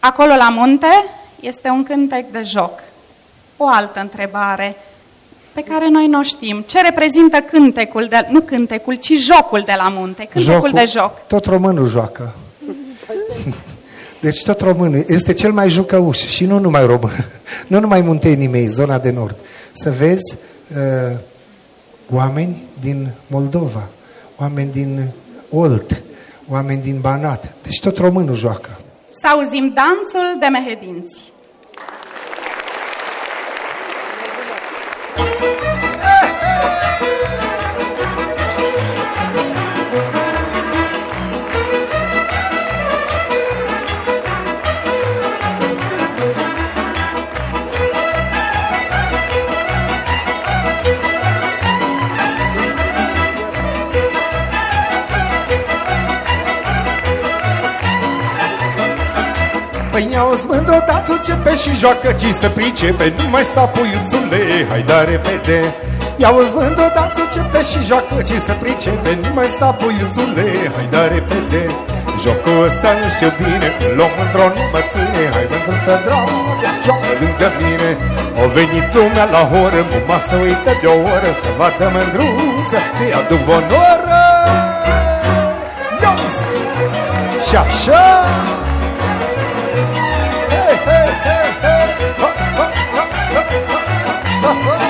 Acolo la munte este un cântec de joc. O altă întrebare pe care noi nu știm. Ce reprezintă cântecul, de, nu cântecul, ci jocul de la munte, cântecul Jocul, de joc. Tot românul joacă. Deci tot românul este cel mai jucăuș și nu numai român, nu numai muntenii mei, zona de nord. Să vezi uh, oameni din Moldova, oameni din Olt, oameni din Banat. Deci tot românul joacă. Să auzim danțul de mehedinți. Păi ia-o-ți mândră, dați începe și joacă Ci să pricepe, nu mai sta puiuțule Hai da repede. Ia-o-ți mândră, dați începe și joacă Ci să pricepe, nu mai sta puiuțule Hai da repede. Jocul ăsta nu știu bine Îl luăm într-o nu mă ține Hai mândruță dragă, joacă lângă mine. O venit lumea la horă Muma să uită de o oră Să vadă mândruță De adu onoră Ios! Și așa Whoa.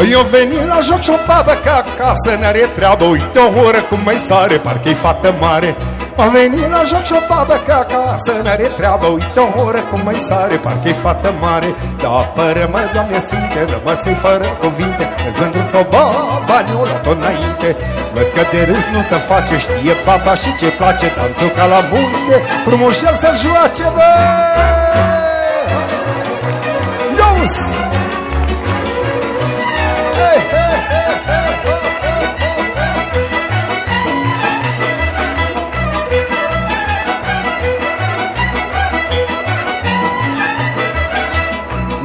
Eu venit la joc și o babă ca acasă N-are treabă, uite o horă cum mai sare Parcă-i fată mare. Am venit la joc și o babă ca acasă N-are treabă, uite o horă cum mai sare Parcă-i fată mare. Da, apără-mă, Doamne Sfinte Rămăsei fără cuvinte. Îți vândruț o baba, ne-o luat înainte. Văd că de râs nu se face Știe baba și ce place. Danțul ca la munte Frumos el să joace, bă! Ios!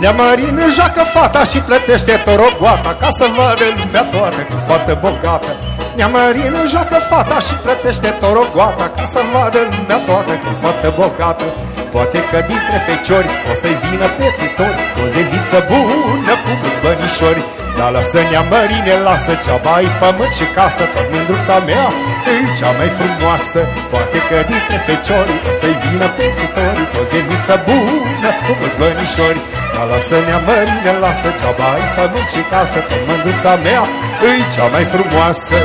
Neamărină joacă fata și plătește torogoata Ca să vadă lumea toată că fată bogată. Neamărină joacă fata și plătește torogoata Ca să vadă lumea toată că fată bogată. Poate că dintre feciori o să-i vină pețitori Toți de viță bună cu mulți bănișori. Dar lasă neamărine, lasă ceaba ai pământ și casă Tot mândruța mea e cea mai frumoasă. Poate că dintre feciori o să-i vină pețitori Toți de viță bună cu mulți bănișori Dar lasă neamărine, lasă ceaba ai pământ și casă Tot mândruța mea e cea mai frumoasă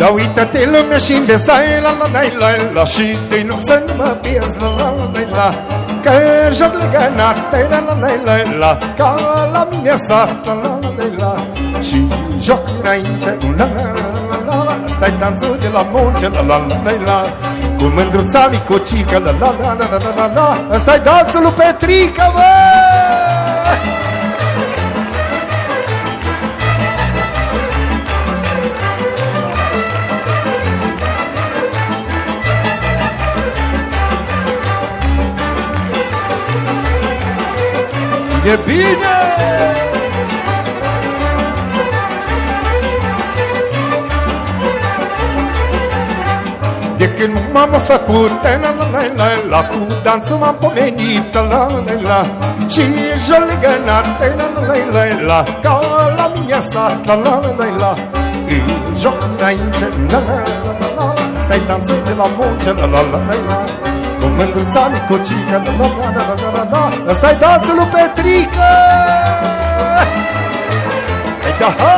Da uită-te lumea și învesai la la la la la Și de nu să nu mă pierzi la la la la la Că joc legănate la la la la la Ca la mine sat la la la la Și joc înainte la la la la la Stai danțul de la munte la la la la la Cu mândruța micucică la la la la la la la Stai danțul lui Petrică, băi! E bine! De când m-am făcut la la la la la Cu danțul m-am pomenit la la la la Și joligănat la la la la la Ca la mine sat la la la la la Îi joc înainte la la la la la Stai danțul de la munce la la la la la Cu mândruța micocică la la la la la la la Ăsta-i danțul lui Petrică. Hai da ha.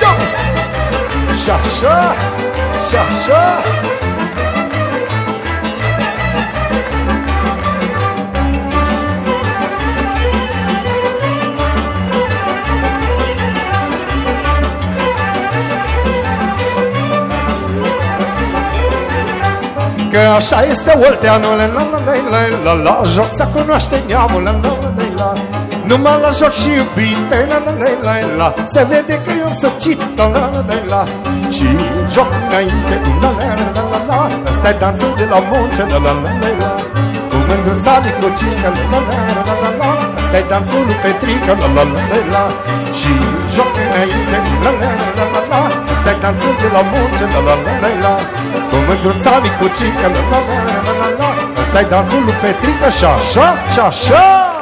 Ios Și așa Și așa Că așa este olteanul La la la la la la Joc să cunoaște neamul La la la la la Numai la joc și iubite La la la la la Se vede că eu să cit La la la la la Și joc înainte La la la la la la Ăsta-i dansul de la munce La la la la la Cu mândruța licocică La la la la la la Ăsta-i dansul lui Petrică La la la la la Și joc înainte La la la la la Ăsta-i dansul de la munce La la la la la. Cu mândruța licocică La la la la la la. Ăsta-i dansul lui Petrică Și așa, și așa